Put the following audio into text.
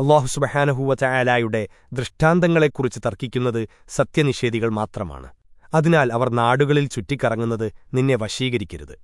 അള്ളാഹുസുബഹാനഹുവചായാലായുടെ ദൃഷ്ടാന്തങ്ങളെക്കുറിച്ച് തർക്കിക്കുന്നത് സത്യനിഷേധികൾ മാത്രമാണ്. അതിനാൽ അവർ നാടുകളിൽ ചുറ്റിക്കറങ്ങുന്നത് നിന്നെ വശീകരിക്കരുത്.